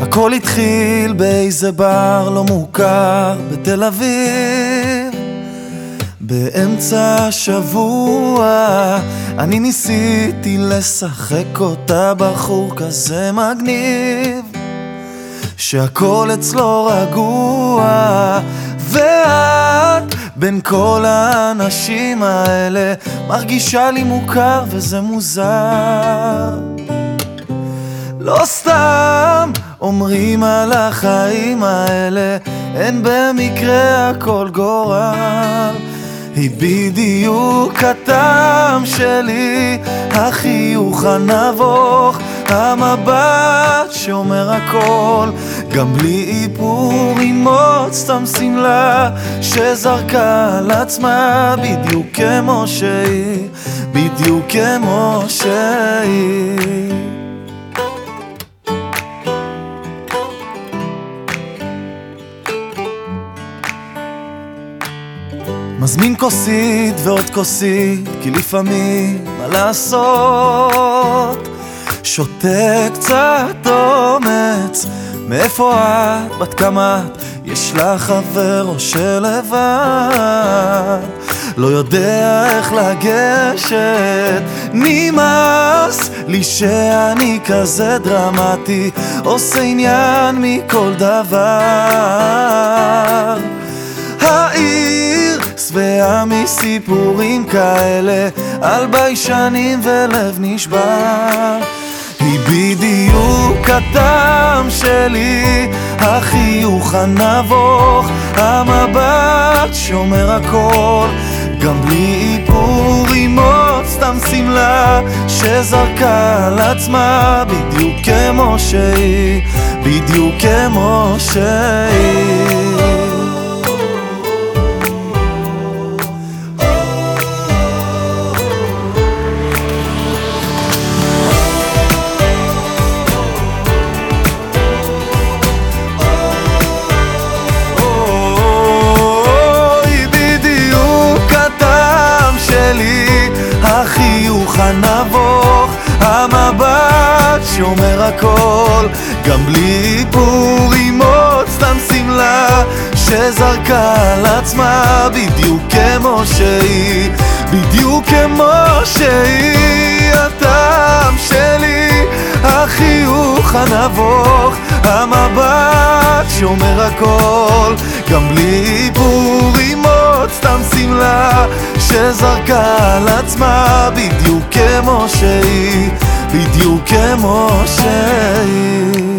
הכל התחיל באיזה בר לא מוכר בתל אביב. באמצע השבוע אני ניסיתי לשחק אותה בחור כזה מגניב שהכל אצלו רגוע. ואת בין כל האנשים האלה מרגישה לי מוכר וזה מוזר. לא סתם אומרים על החיים האלה אין במקרה הכל גורל. היא בדיוק הטעם שלי החיוך הנבוך המבט שאומר הכל. גם בלי איפור עם עוד סתם שמלה שזרקה על עצמה בדיוק כמו שהיא בדיוק כמו שהיא מזמין כוסית ועוד כוסית, כי לפעמים, מה לעשות? שותה קצת אומץ, מאיפה את? בת כמה את? יש לך חבר או שלבד? לא יודע איך לגשת, נמאס לי שאני כזה דרמטי, עושה עניין מכל דבר. שבעה מסיפורים כאלה על ביישנים ולב נשבר. היא בדיוק הטעם שלי החיוך הנבוך המבט שומר הכל גם בלי איפור עם סתם שמלה שזרקה על עצמה. בדיוק כמו שהיא בדיוק כמו שהיא שאומר הכל, גם בלי איפור עם עוד סתם שמלה שזרקה על עצמה בדיוק כמו שהיא, בדיוק כמו שהיא, הטעם שלי, החיוך הנבוך, המבט שאומר הכל, גם בלי איפור עם עוד סתם שמלה שזרקה על עצמה בדיוק כמו שהיא, בדיוק כמו שהיא.